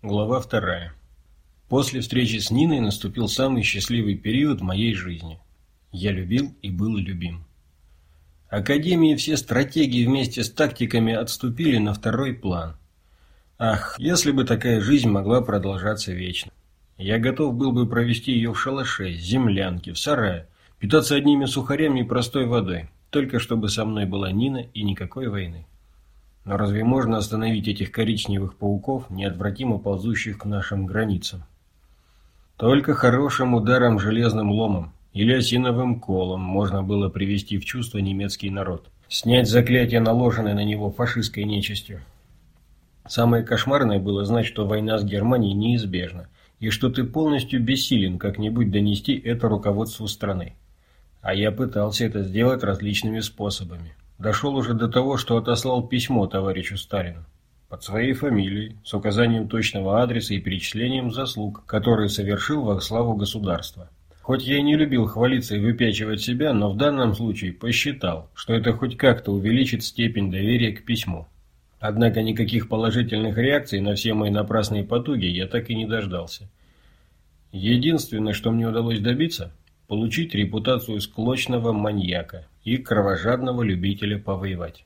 Глава вторая. После встречи с Ниной наступил самый счастливый период моей жизни. Я любил и был любим. Академии все стратегии вместе с тактиками отступили на второй план. Ах, если бы такая жизнь могла продолжаться вечно. Я готов был бы провести ее в шалаше, землянке, в сарае, питаться одними сухарями и простой водой, только чтобы со мной была Нина и никакой войны. Но разве можно остановить этих коричневых пауков, неотвратимо ползущих к нашим границам? Только хорошим ударом железным ломом или осиновым колом можно было привести в чувство немецкий народ, снять заклятие, наложенное на него фашистской нечистью. Самое кошмарное было знать, что война с Германией неизбежна, и что ты полностью бессилен как-нибудь донести это руководству страны. А я пытался это сделать различными способами. Дошел уже до того, что отослал письмо товарищу Сталину под своей фамилией, с указанием точного адреса и перечислением заслуг, которые совершил во славу государства. Хоть я и не любил хвалиться и выпячивать себя, но в данном случае посчитал, что это хоть как-то увеличит степень доверия к письму. Однако никаких положительных реакций на все мои напрасные потуги я так и не дождался. Единственное, что мне удалось добиться – получить репутацию склочного маньяка и кровожадного любителя повоевать.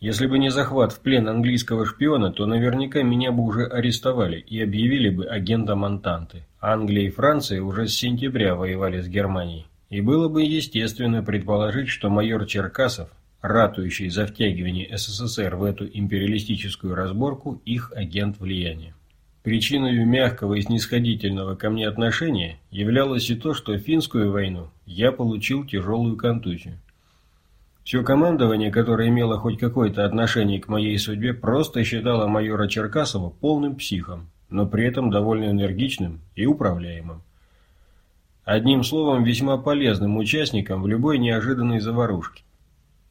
Если бы не захват в плен английского шпиона, то наверняка меня бы уже арестовали и объявили бы агентом Антанты. Англия и Франция уже с сентября воевали с Германией. И было бы естественно предположить, что майор Черкасов, ратующий за втягивание СССР в эту империалистическую разборку, их агент влияния. Причиной мягкого и снисходительного ко мне отношения являлось и то, что в финскую войну я получил тяжелую контузию. Все командование, которое имело хоть какое-то отношение к моей судьбе, просто считало майора Черкасова полным психом, но при этом довольно энергичным и управляемым. Одним словом, весьма полезным участником в любой неожиданной заварушке.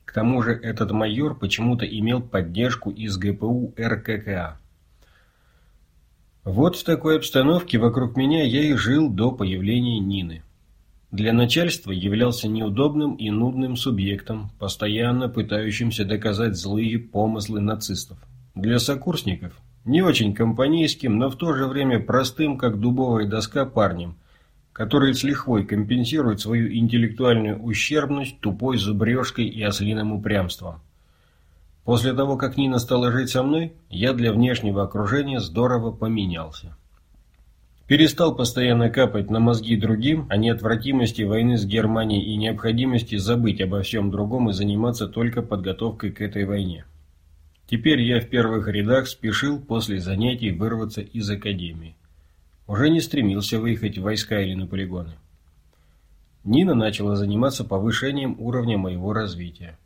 К тому же этот майор почему-то имел поддержку из ГПУ РККА. Вот в такой обстановке вокруг меня я и жил до появления Нины. Для начальства являлся неудобным и нудным субъектом, постоянно пытающимся доказать злые помыслы нацистов. Для сокурсников – не очень компанейским, но в то же время простым, как дубовая доска парнем, который с лихвой компенсирует свою интеллектуальную ущербность тупой зубрежкой и ослиным упрямством. После того, как Нина стала жить со мной, я для внешнего окружения здорово поменялся. Перестал постоянно капать на мозги другим о неотвратимости войны с Германией и необходимости забыть обо всем другом и заниматься только подготовкой к этой войне. Теперь я в первых рядах спешил после занятий вырваться из академии. Уже не стремился выехать в войска или на полигоны. Нина начала заниматься повышением уровня моего развития.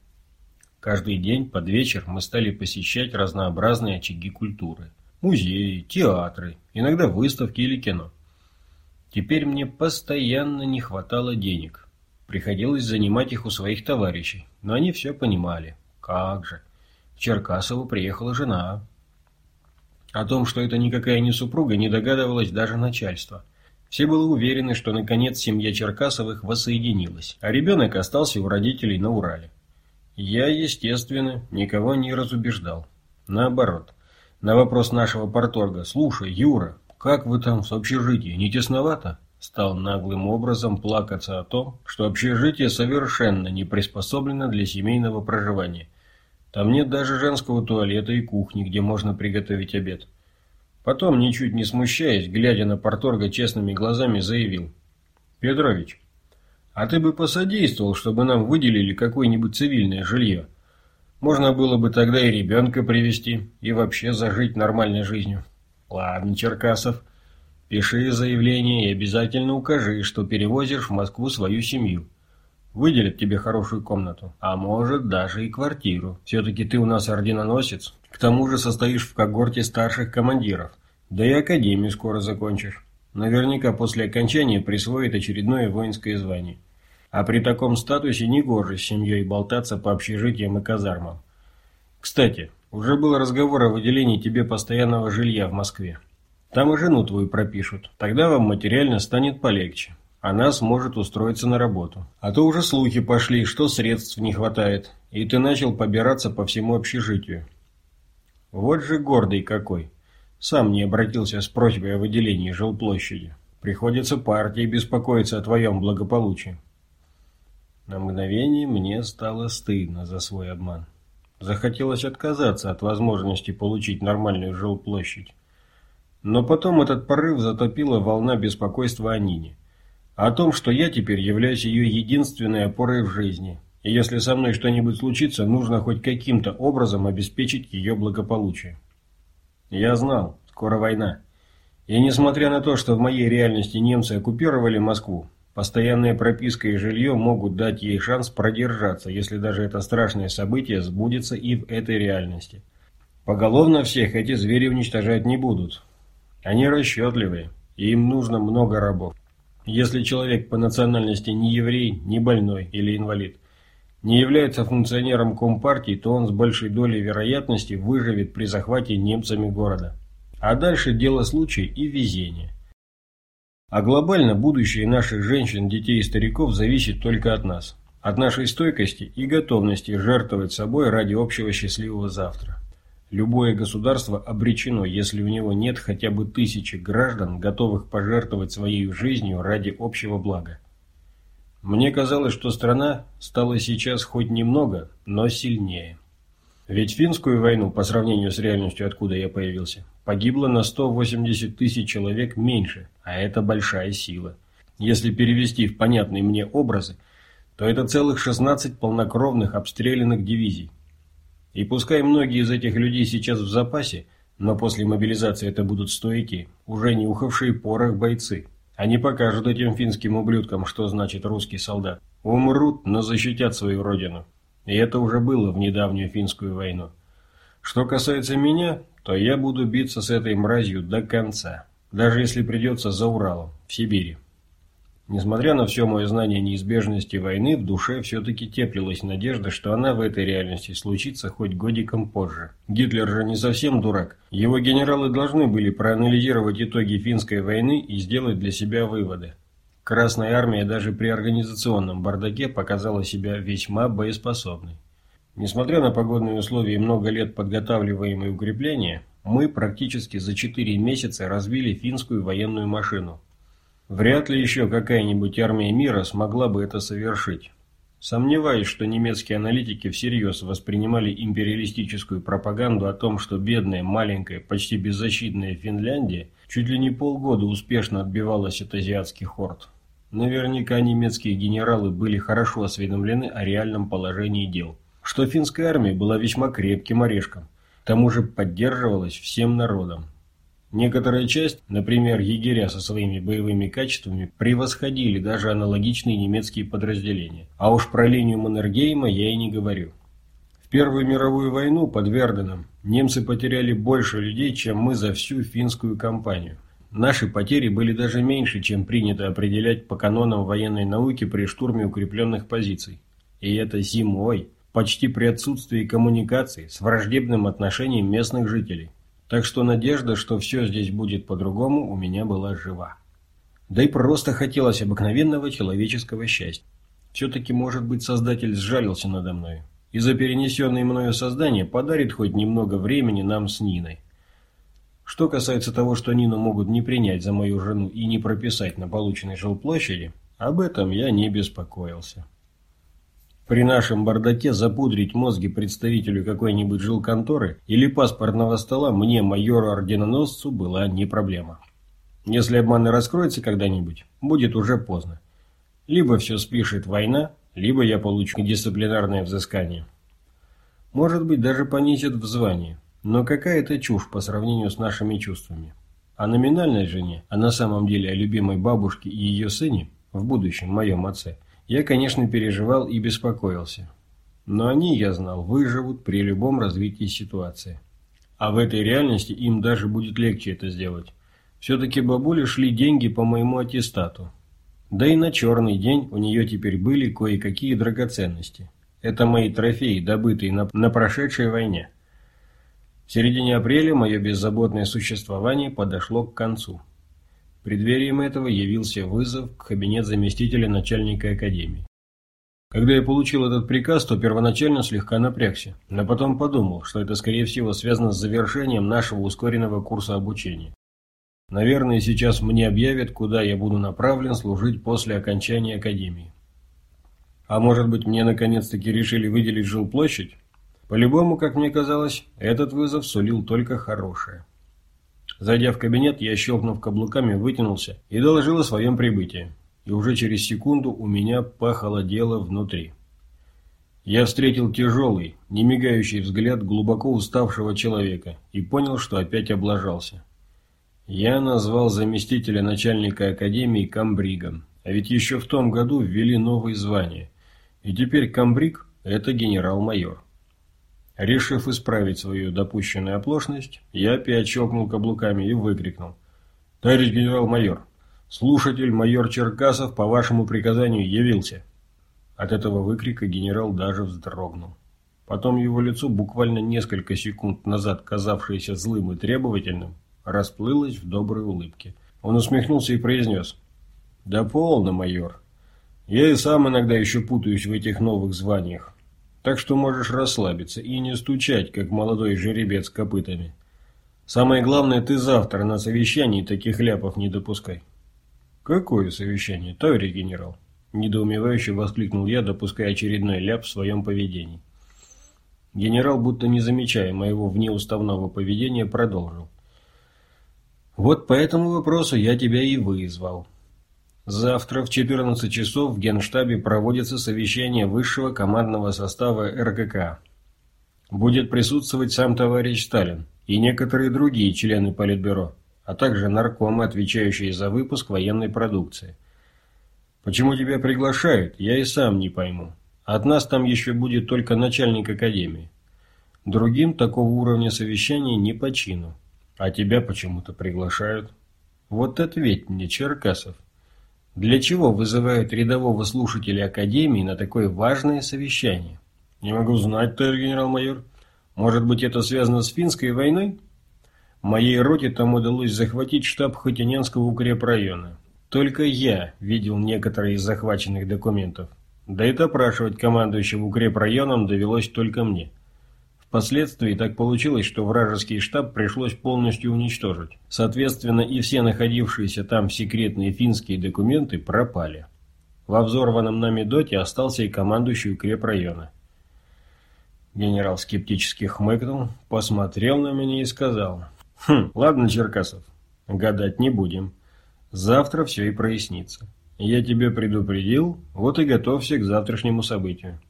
Каждый день под вечер мы стали посещать разнообразные очаги культуры. Музеи, театры, иногда выставки или кино. Теперь мне постоянно не хватало денег. Приходилось занимать их у своих товарищей, но они все понимали. Как же. В Черкасову приехала жена. О том, что это никакая не супруга, не догадывалось даже начальство. Все были уверены, что наконец семья Черкасовых воссоединилась, а ребенок остался у родителей на Урале. Я, естественно, никого не разубеждал. Наоборот, на вопрос нашего порторга «Слушай, Юра, как вы там с общежитием, не тесновато?» стал наглым образом плакаться о том, что общежитие совершенно не приспособлено для семейного проживания. Там нет даже женского туалета и кухни, где можно приготовить обед. Потом, ничуть не смущаясь, глядя на порторга честными глазами, заявил. «Петрович, а ты бы посодействовал, чтобы нам выделили какое-нибудь цивильное жилье. Можно было бы тогда и ребенка привести, и вообще зажить нормальной жизнью. Ладно, Черкасов, пиши заявление и обязательно укажи, что перевозишь в Москву свою семью. Выделят тебе хорошую комнату, а может даже и квартиру. Все-таки ты у нас орденоносец, к тому же состоишь в когорте старших командиров, да и академию скоро закончишь. Наверняка после окончания присвоит очередное воинское звание. А при таком статусе не гоже с семьей болтаться по общежитиям и казармам. Кстати, уже был разговор о выделении тебе постоянного жилья в Москве. Там и жену твою пропишут. Тогда вам материально станет полегче. Она сможет устроиться на работу. А то уже слухи пошли, что средств не хватает. И ты начал побираться по всему общежитию. Вот же гордый какой. Сам не обратился с просьбой о выделении жилплощади. Приходится партии беспокоиться о твоем благополучии. На мгновение мне стало стыдно за свой обман. Захотелось отказаться от возможности получить нормальную жилплощадь. Но потом этот порыв затопила волна беспокойства о Нине. О том, что я теперь являюсь ее единственной опорой в жизни. И если со мной что-нибудь случится, нужно хоть каким-то образом обеспечить ее благополучие. Я знал, скоро война. И несмотря на то, что в моей реальности немцы оккупировали Москву, постоянная прописка и жилье могут дать ей шанс продержаться, если даже это страшное событие сбудется и в этой реальности. Поголовно всех эти звери уничтожать не будут. Они расчетливые, и им нужно много рабов. Если человек по национальности не еврей, не больной или инвалид, не является функционером Компартии, то он с большей долей вероятности выживет при захвате немцами города. А дальше дело случая и везения. А глобально будущее наших женщин, детей и стариков зависит только от нас. От нашей стойкости и готовности жертвовать собой ради общего счастливого завтра. Любое государство обречено, если у него нет хотя бы тысячи граждан, готовых пожертвовать своей жизнью ради общего блага. Мне казалось, что страна стала сейчас хоть немного, но сильнее. Ведь финскую войну, по сравнению с реальностью, откуда я появился, погибло на 180 тысяч человек меньше, а это большая сила. Если перевести в понятные мне образы, то это целых 16 полнокровных обстрелянных дивизий. И пускай многие из этих людей сейчас в запасе, но после мобилизации это будут стойкие, уже не ухавшие порох бойцы. Они покажут этим финским ублюдкам, что значит русский солдат. Умрут, но защитят свою родину. И это уже было в недавнюю финскую войну. Что касается меня, то я буду биться с этой мразью до конца, даже если придется за Уралом, в Сибири. Несмотря на все мое знание неизбежности войны, в душе все-таки теплилась надежда, что она в этой реальности случится хоть годиком позже. Гитлер же не совсем дурак. Его генералы должны были проанализировать итоги финской войны и сделать для себя выводы. Красная армия даже при организационном бардаке показала себя весьма боеспособной. Несмотря на погодные условия и много лет подготавливаемые укрепления, мы практически за 4 месяца развили финскую военную машину. Вряд ли еще какая-нибудь армия мира смогла бы это совершить. Сомневаюсь, что немецкие аналитики всерьез воспринимали империалистическую пропаганду о том, что бедная, маленькая, почти беззащитная Финляндия чуть ли не полгода успешно отбивалась от азиатских хорд. Наверняка немецкие генералы были хорошо осведомлены о реальном положении дел что финская армия была весьма крепким орешком, к тому же поддерживалась всем народом. Некоторая часть, например, егеря со своими боевыми качествами, превосходили даже аналогичные немецкие подразделения. А уж про линию Маннергейма я и не говорю. В Первую мировую войну под Верденом немцы потеряли больше людей, чем мы за всю финскую кампанию. Наши потери были даже меньше, чем принято определять по канонам военной науки при штурме укрепленных позиций. И это зимой, почти при отсутствии коммуникаций с враждебным отношением местных жителей. Так что надежда, что все здесь будет по-другому, у меня была жива. Да и просто хотелось обыкновенного человеческого счастья. Все-таки, может быть, Создатель сжалился надо мной. И за перенесенное мною создание подарит хоть немного времени нам с Ниной. Что касается того, что Нину могут не принять за мою жену и не прописать на полученной жилплощади, об этом я не беспокоился. При нашем бардаке запудрить мозги представителю какой-нибудь жилконторы или паспортного стола мне, майору-орденоносцу, была не проблема. Если обман и раскроется когда-нибудь, будет уже поздно. Либо все спишет война, либо я получу дисциплинарное взыскание. Может быть, даже понизят в звании. Но какая это чушь по сравнению с нашими чувствами. О номинальной жене, а на самом деле о любимой бабушке и ее сыне, в будущем моем отце, я, конечно, переживал и беспокоился. Но они, я знал, выживут при любом развитии ситуации. А в этой реальности им даже будет легче это сделать. Все-таки бабуле шли деньги по моему аттестату. Да и на черный день у нее теперь были кое-какие драгоценности. Это мои трофеи, добытые на, на прошедшей войне. В середине апреля мое беззаботное существование подошло к концу. Преддверием этого явился вызов в кабинет заместителя начальника академии. Когда я получил этот приказ, то первоначально слегка напрягся, но потом подумал, что это скорее всего связано с завершением нашего ускоренного курса обучения. Наверное, сейчас мне объявят, куда я буду направлен служить после окончания академии. А может быть, мне наконец-таки решили выделить жилплощадь? По-любому, как мне казалось, этот вызов сулил только хорошее. Зайдя в кабинет, я, щелкнув каблуками, вытянулся и доложил о своем прибытии. И уже через секунду у меня похолодело внутри. Я встретил тяжелый, немигающий взгляд глубоко уставшего человека и понял, что опять облажался. Я назвал заместителя начальника академии комбригом, а ведь еще в том году ввели новые звания. И теперь комбриг – это генерал-майор. Решив исправить свою допущенную оплошность, я опять щелкнул каблуками и выкрикнул. «Товарищ генерал-майор, слушатель майор Черкасов по вашему приказанию явился!» От этого выкрика генерал даже вздрогнул. Потом его лицо, буквально несколько секунд назад казавшееся злым и требовательным, расплылось в доброй улыбке. Он усмехнулся и произнес. «Да полно, майор. Я и сам иногда еще путаюсь в этих новых званиях. Так что можешь расслабиться и не стучать, как молодой жеребец копытами. Самое главное, ты завтра на совещании таких ляпов не допускай». «Какое совещание, товарищ генерал?» Недоумевающе воскликнул я, допуская очередной ляп в своем поведении. Генерал, будто не замечая моего внеуставного поведения, продолжил. Вот по этому вопросу я тебя и вызвал. Завтра в 14 часов в Генштабе проводится совещание высшего командного состава РКК. Будет присутствовать сам товарищ Сталин и некоторые другие члены Политбюро, а также наркомы, отвечающие за выпуск военной продукции. Почему тебя приглашают, я и сам не пойму. От нас там еще будет только начальник академии. Другим такого уровня совещания не по чину. А тебя почему-то приглашают. Вот ответь мне, Черкасов. Для чего вызывают рядового слушателя Академии на такое важное совещание? Не могу знать, товарищ генерал-майор. Может быть, это связано с финской войной? Моей роте там удалось захватить штаб Хотиненского укрепрайона. Только я видел некоторые из захваченных документов. Да и допрашивать командующего укрепрайоном довелось только мне. Впоследствии так получилось, что вражеский штаб пришлось полностью уничтожить. Соответственно, и все находившиеся там секретные финские документы пропали. Во взорванном нами доте остался и командующий укрепрайона. Генерал скептически хмыкнул, посмотрел на меня и сказал. «Хм, ладно, Черкасов, гадать не будем. Завтра все и прояснится. Я тебе предупредил, вот и готовься к завтрашнему событию.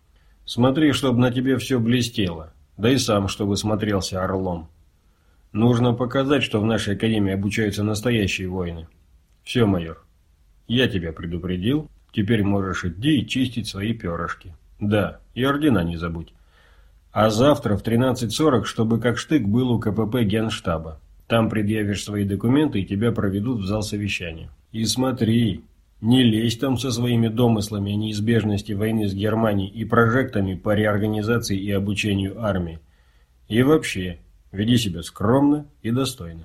Смотри, чтобы на тебе все блестело да и сам, чтобы смотрелся орлом. Нужно показать, что в нашей академии обучаются настоящие воины. Все, майор, я тебя предупредил, теперь можешь идти и чистить свои перышки. Да, и ордена не забудь. А завтра в 13.40, чтобы как штык был у КПП Генштаба. Там предъявишь свои документы и тебя проведут в зал совещания. И смотри, не лезь там со своими домыслами о неизбежности войны с Германией и прожектами по реорганизации и обучению армии. И вообще, веди себя скромно и достойно.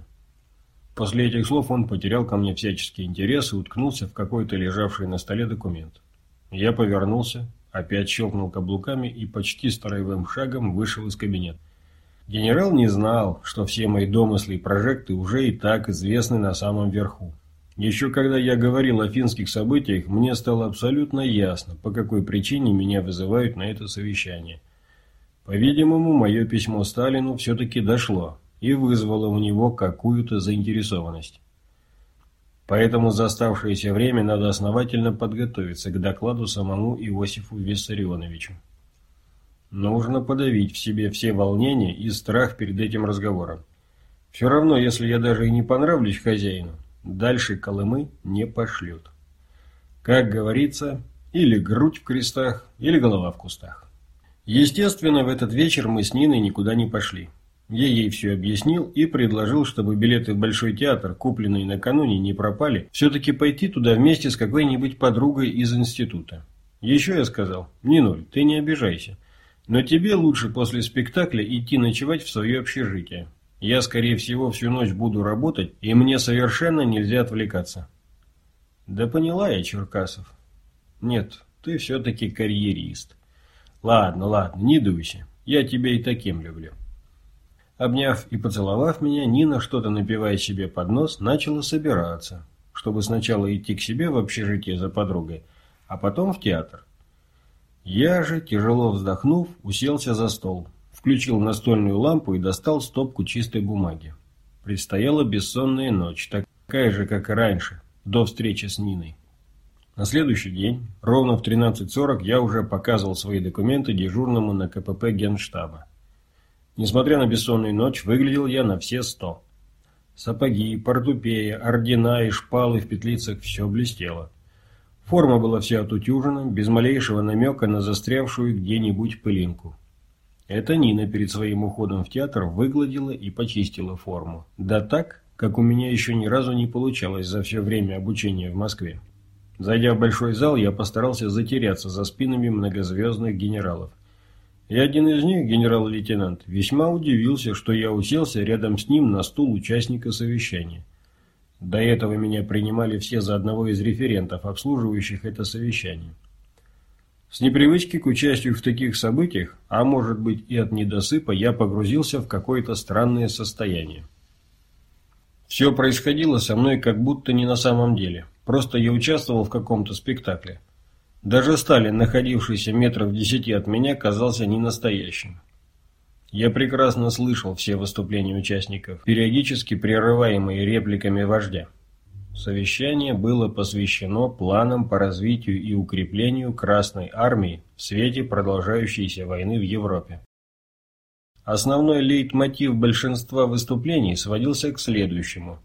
После этих слов он потерял ко мне всяческий интерес и уткнулся в какой-то лежавший на столе документ. Я повернулся, опять щелкнул каблуками и почти строевым шагом вышел из кабинета. Генерал не знал, что все мои домыслы и прожекты уже и так известны на самом верху. Еще когда я говорил о финских событиях, мне стало абсолютно ясно, по какой причине меня вызывают на это совещание. По-видимому, мое письмо Сталину все-таки дошло и вызвало у него какую-то заинтересованность. Поэтому за оставшееся время надо основательно подготовиться к докладу самому Иосифу Виссарионовичу. Нужно подавить в себе все волнения и страх перед этим разговором. Все равно, если я даже и не понравлюсь хозяину, Дальше Колымы не пошлют. Как говорится, или грудь в крестах, или голова в кустах. Естественно, в этот вечер мы с Ниной никуда не пошли. Я ей все объяснил и предложил, чтобы билеты в Большой театр, купленные накануне, не пропали, все-таки пойти туда вместе с какой-нибудь подругой из института. Еще я сказал, Нинуль, ты не обижайся, но тебе лучше после спектакля идти ночевать в свое общежитие. Я, скорее всего, всю ночь буду работать, и мне совершенно нельзя отвлекаться. Да поняла я, Черкасов. Нет, ты все-таки карьерист. Ладно, ладно, не дуйся, я тебя и таким люблю. Обняв и поцеловав меня, Нина, что-то напивая себе под нос, начала собираться, чтобы сначала идти к себе в общежитие за подругой, а потом в театр. Я же, тяжело вздохнув, уселся за стол, включил настольную лампу и достал стопку чистой бумаги. Предстояла бессонная ночь, такая же, как и раньше, до встречи с Ниной. На следующий день, ровно в 13.40, я уже показывал свои документы дежурному на КПП Генштаба. Несмотря на бессонную ночь, выглядел я на все сто. Сапоги, портупея, ордена и шпалы в петлицах – все блестело. Форма была вся отутюжена, без малейшего намека на застрявшую где-нибудь пылинку. Это Нина перед своим уходом в театр выгладила и почистила форму. Да так, как у меня еще ни разу не получалось за все время обучения в Москве. Зайдя в большой зал, я постарался затеряться за спинами многозвездных генералов. И один из них, генерал-лейтенант, весьма удивился, что я уселся рядом с ним на стул участника совещания. До этого меня принимали все за одного из референтов, обслуживающих это совещание. С непривычки к участию в таких событиях, а может быть и от недосыпа, я погрузился в какое-то странное состояние. Все происходило со мной как будто не на самом деле. Просто я участвовал в каком-то спектакле. Даже Сталин, находившийся метров в десяти от меня, казался не настоящим. Я прекрасно слышал все выступления участников, периодически прерываемые репликами вождя. Совещание было посвящено планам по развитию и укреплению Красной Армии в свете продолжающейся войны в Европе. Основной лейтмотив большинства выступлений сводился к следующему.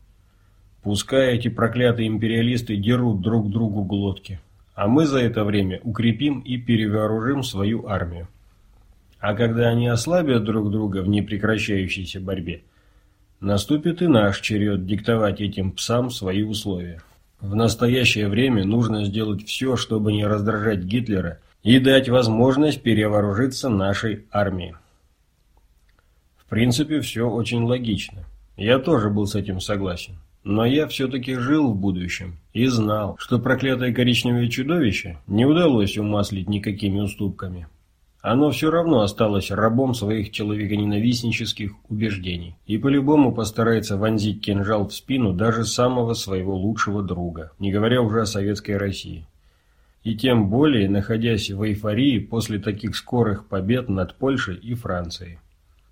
Пускай эти проклятые империалисты дерут друг другу глотки, а мы за это время укрепим и перевооружим свою армию. А когда они ослабят друг друга в непрекращающейся борьбе, наступит и наш черед диктовать этим псам свои условия. В настоящее время нужно сделать все, чтобы не раздражать Гитлера и дать возможность перевооружиться нашей армии. В принципе, все очень логично. Я тоже был с этим согласен. Но я все-таки жил в будущем и знал, что проклятое коричневое чудовище не удалось умаслить никакими уступками. Оно все равно осталось рабом своих человеконенавистнических убеждений и по-любому постарается вонзить кинжал в спину даже самого своего лучшего друга, не говоря уже о советской России. И тем более, находясь в эйфории после таких скорых побед над Польшей и Францией.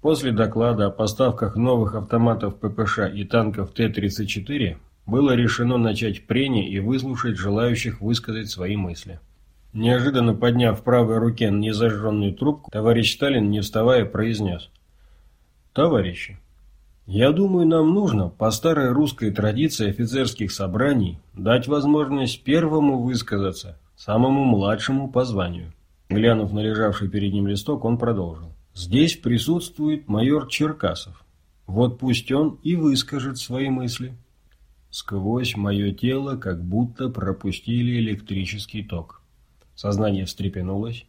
После доклада о поставках новых автоматов ППШ и танков Т-34 было решено начать прение и выслушать желающих высказать свои мысли. Неожиданно подняв в правой руке незажженную трубку, товарищ Сталин, не вставая, произнес. «Товарищи, я думаю, нам нужно, по старой русской традиции офицерских собраний, дать возможность первому высказаться, самому младшему по званию». Глянув на лежавший перед ним листок, он продолжил. Здесь присутствует майор Черкасов. Вот пусть он и выскажет свои мысли. Сквозь мое тело как будто пропустили электрический ток. Сознание встрепенулось,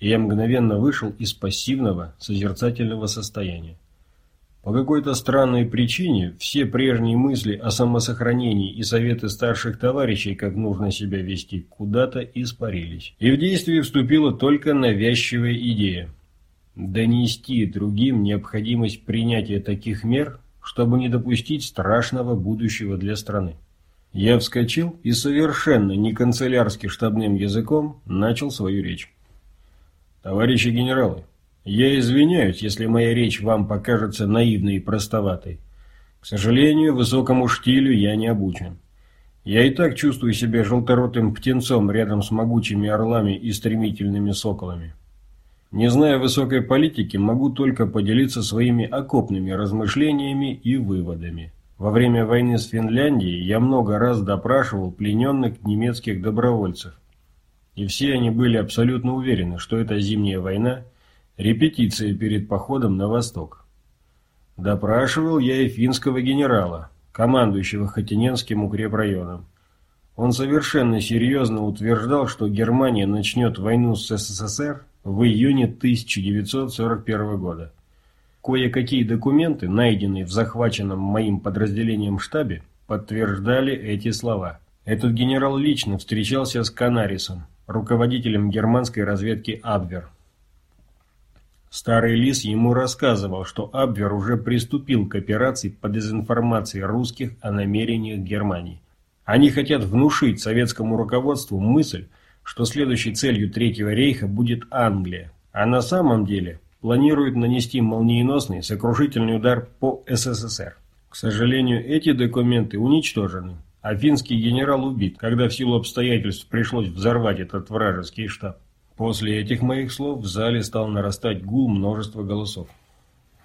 и я мгновенно вышел из пассивного, созерцательного состояния. По какой-то странной причине все прежние мысли о самосохранении и советы старших товарищей, как нужно себя вести, куда-то испарились. И в действие вступила только навязчивая идея – донести другим необходимость принятия таких мер, чтобы не допустить страшного будущего для страны. Я вскочил и совершенно не канцелярски штабным языком начал свою речь. Товарищи генералы, я извиняюсь, если моя речь вам покажется наивной и простоватой. К сожалению, высокому штилю я не обучен. Я и так чувствую себя желторотым птенцом рядом с могучими орлами и стремительными соколами. Не зная высокой политики, могу только поделиться своими окопными размышлениями и выводами. Во время войны с Финляндией я много раз допрашивал плененных немецких добровольцев. И все они были абсолютно уверены, что эта зимняя война – репетиция перед походом на восток. Допрашивал я и финского генерала, командующего Хотиненским укрепрайоном. Он совершенно серьезно утверждал, что Германия начнет войну с СССР в июне 1941 года. Кое-какие документы, найденные в захваченном моим подразделением штабе, подтверждали эти слова. Этот генерал лично встречался с Канарисом, руководителем германской разведки Абвер. Старый лис ему рассказывал, что Абвер уже приступил к операции по дезинформации русских о намерениях Германии. Они хотят внушить советскому руководству мысль, что следующей целью Третьего рейха будет Англия, а на самом деле планируют нанести молниеносный сокрушительный удар по СССР. К сожалению, эти документы уничтожены, а финский генерал убит, когда в силу обстоятельств пришлось взорвать этот вражеский штаб. После этих моих слов в зале стал нарастать гул множества голосов.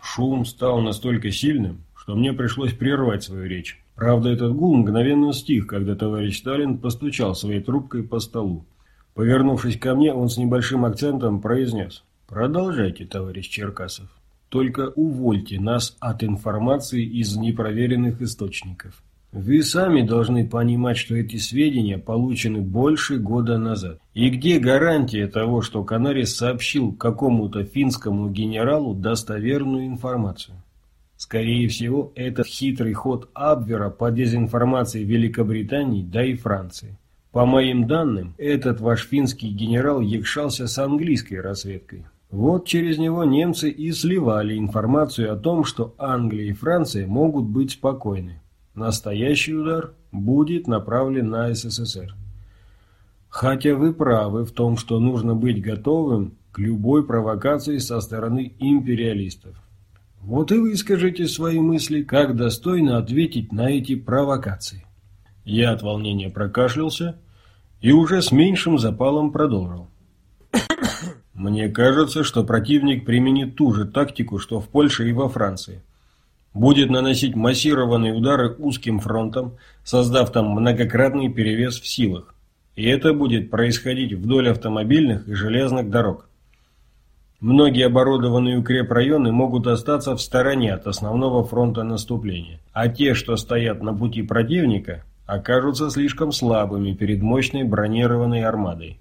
Шум стал настолько сильным, что мне пришлось прервать свою речь. Правда, этот гул мгновенно стих, когда товарищ Сталин постучал своей трубкой по столу. Повернувшись ко мне, он с небольшим акцентом произнес. «Продолжайте, товарищ Черкасов. Только увольте нас от информации из непроверенных источников». Вы сами должны понимать, что эти сведения получены больше года назад. И где гарантия того, что Канарис сообщил какому-то финскому генералу достоверную информацию? Скорее всего, это хитрый ход Абвера по дезинформации Великобритании, да и Франции. По моим данным, этот ваш финский генерал якшался с английской разведкой. Вот через него немцы и сливали информацию о том, что Англия и Франция могут быть спокойны. Настоящий удар будет направлен на СССР. Хотя вы правы в том, что нужно быть готовым к любой провокации со стороны империалистов. Вот и вы скажите свои мысли, как достойно ответить на эти провокации. Я от волнения прокашлялся и уже с меньшим запалом продолжил. Мне кажется, что противник применит ту же тактику, что в Польше и во Франции – будет наносить массированные удары узким фронтом, создав там многократный перевес в силах. И это будет происходить вдоль автомобильных и железных дорог. Многие оборудованные укрепрайоны могут остаться в стороне от основного фронта наступления, а те, что стоят на пути противника, окажутся слишком слабыми перед мощной бронированной армадой.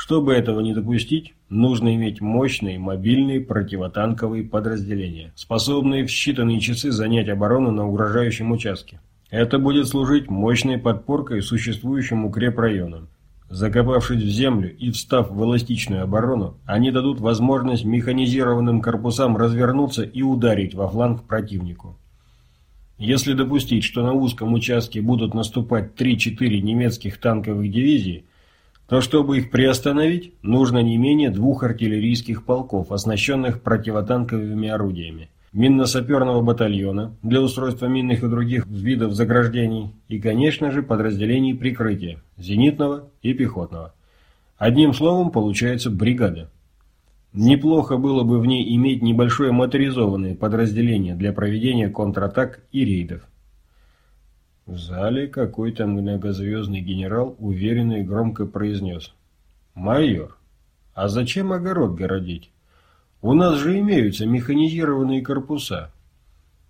Чтобы этого не допустить, нужно иметь мощные мобильные противотанковые подразделения, способные в считанные часы занять оборону на угрожающем участке. Это будет служить мощной подпоркой существующим укрепрайонам. Закопавшись в землю и встав в эластичную оборону, они дадут возможность механизированным корпусам развернуться и ударить во фланг противнику. Если допустить, что на узком участке будут наступать 3-4 немецких танковых дивизии, то чтобы их приостановить, нужно не менее двух артиллерийских полков, оснащенных противотанковыми орудиями, минно-саперного батальона для устройства минных и других видов заграждений и, конечно же, подразделений прикрытия, зенитного и пехотного. Одним словом, получается бригада. Неплохо было бы в ней иметь небольшое моторизованное подразделение для проведения контратак и рейдов. В зале какой-то многозвездный генерал уверенно и громко произнес. «Майор, а зачем огород городить? У нас же имеются механизированные корпуса.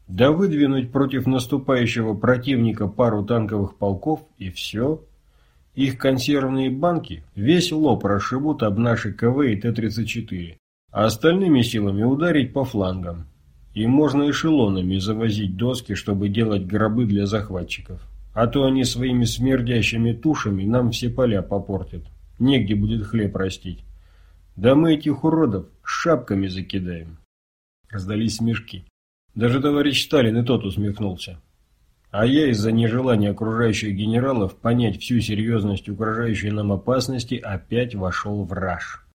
Да выдвинуть против наступающего противника пару танковых полков и все. Их консервные банки весь лоб расшибут об наши КВ и Т-34, а остальными силами ударить по флангам. И можно эшелонами завозить доски, чтобы делать гробы для захватчиков. А то они своими смердящими тушами нам все поля попортят. Негде будет хлеб растить. Да мы этих уродов шапками закидаем. Раздались смешки. Даже товарищ Сталин и тот усмехнулся. А я из-за нежелания окружающих генералов понять всю серьезность угрожающей нам опасности опять вошел в раж.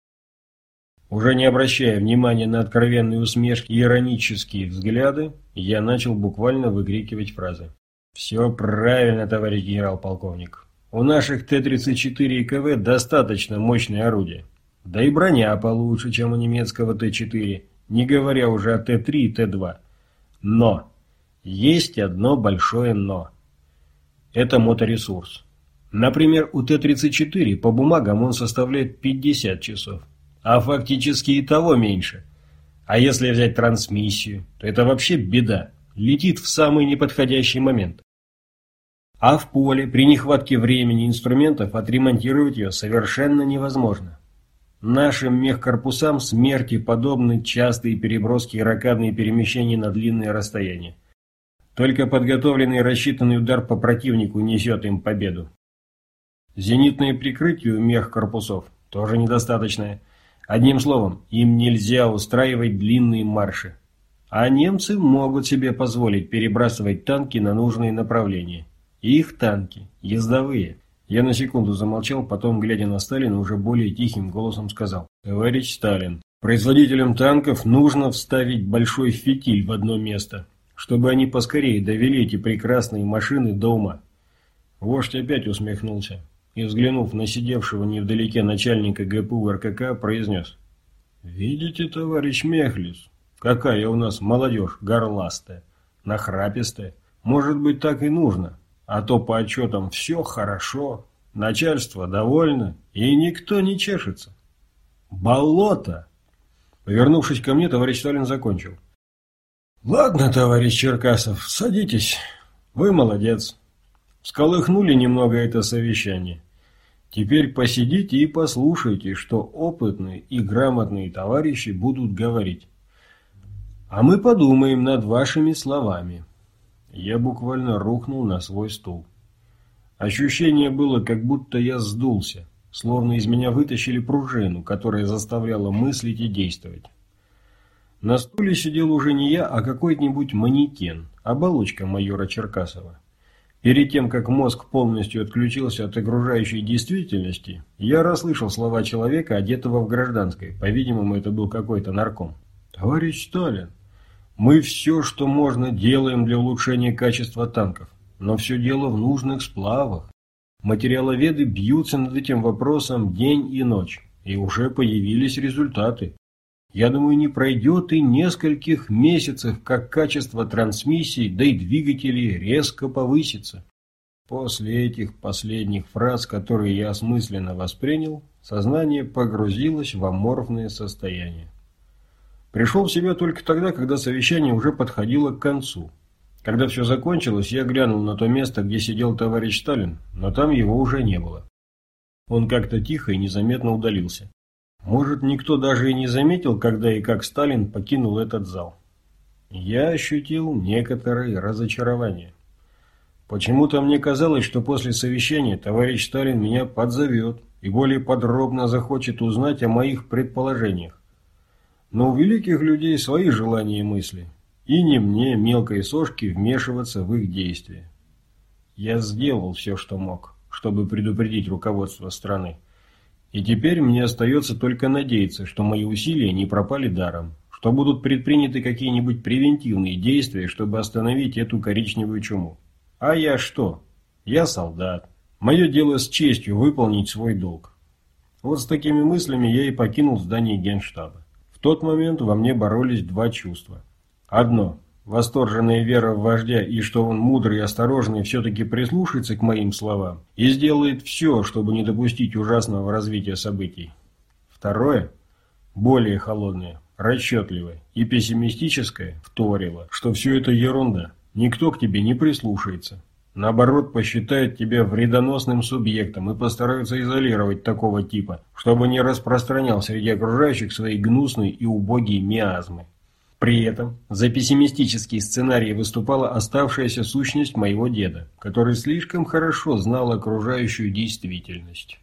Уже не обращая внимания на откровенные усмешки и иронические взгляды, я начал буквально выкрикивать фразы. «Все правильно, товарищ генерал-полковник. У наших Т-34 и КВ достаточно мощное орудие. Да и броня получше, чем у немецкого Т-4, не говоря уже о Т-3 и Т-2. Но! Есть одно большое «но». Это моторесурс. Например, у Т-34 по бумагам он составляет 50 часов а фактически и того меньше. А если взять трансмиссию, то это вообще беда, летит в самый неподходящий момент. А в поле при нехватке времени и инструментов отремонтировать ее совершенно невозможно. Нашим мехкорпусам смерти подобны частые переброски и ракадные перемещения на длинные расстояния. Только подготовленный и рассчитанный удар по противнику несет им победу. Зенитное прикрытие у мехкорпусов Тоже недостаточное. Одним словом, им нельзя устраивать длинные марши. А немцы могут себе позволить перебрасывать танки на нужные направления. Их танки, ездовые. Я на секунду замолчал, потом, глядя на Сталина, уже более тихим голосом сказал. Товарищ Сталин, производителям танков нужно вставить большой фитиль в одно место, чтобы они поскорее довели эти прекрасные машины до ума. Вождь опять усмехнулся и, взглянув на сидевшего невдалеке начальника ГПУ РКК, произнес. «Видите, товарищ Мехлис, Какая у нас молодежь горластая, нахрапистая. Может быть, так и нужно. А то по отчетам все хорошо, начальство довольно, и никто не чешется. Болото! Повернувшись ко мне, товарищ Сталин закончил. Ладно, товарищ Черкасов, садитесь. Вы молодец. Сколыхнули немного это совещание. Теперь посидите и послушайте, что опытные и грамотные товарищи будут говорить. А мы подумаем над вашими словами. Я буквально рухнул на свой стул. Ощущение было, как будто я сдулся, словно из меня вытащили пружину, которая заставляла мыслить и действовать. На стуле сидел уже не я, а какой-нибудь манекен, оболочка майора Черкасова. Перед тем, как мозг полностью отключился от окружающей действительности, я расслышал слова человека, одетого в гражданской. По-видимому, это был какой-то нарком. «Товарищ Сталин, мы все, что можно, делаем для улучшения качества танков, но все дело в нужных сплавах. Материаловеды бьются над этим вопросом день и ночь, и уже появились результаты. Я думаю, не пройдет и нескольких месяцев, как качество трансмиссий, да и двигателей резко повысится. После этих последних фраз, которые я осмысленно воспринял, сознание погрузилось в аморфное состояние. Пришел в себя только тогда, когда совещание уже подходило к концу. Когда все закончилось, я глянул на то место, где сидел товарищ Сталин, но там его уже не было. Он как-то тихо и незаметно удалился. Может, никто даже и не заметил, когда и как Сталин покинул этот зал. Я ощутил некоторое разочарование. Почему-то мне казалось, что после совещания товарищ Сталин меня подзовет и более подробно захочет узнать о моих предположениях. Но у великих людей свои желания и мысли, и не мне, мелкой сошки, вмешиваться в их действия. Я сделал все, что мог, чтобы предупредить руководство страны. И теперь мне остается только надеяться, что мои усилия не пропали даром, что будут предприняты какие-нибудь превентивные действия, чтобы остановить эту коричневую чуму. А я что? Я солдат. Мое дело с честью выполнить свой долг. Вот с такими мыслями я и покинул здание генштаба тот момент во мне боролись два чувства. Одно – восторженная вера в вождя и что он мудрый и осторожный все-таки прислушается к моим словам и сделает все, чтобы не допустить ужасного развития событий. Второе – более холодное, расчетливое и пессимистическое вторило, что все это ерунда, никто к тебе не прислушается. Наоборот, посчитают тебя вредоносным субъектом и постараются изолировать такого типа, чтобы не распространял среди окружающих свои гнусные и убогие миазмы. При этом за пессимистический сценарий выступала оставшаяся сущность моего деда, который слишком хорошо знал окружающую действительность.